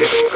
Bye.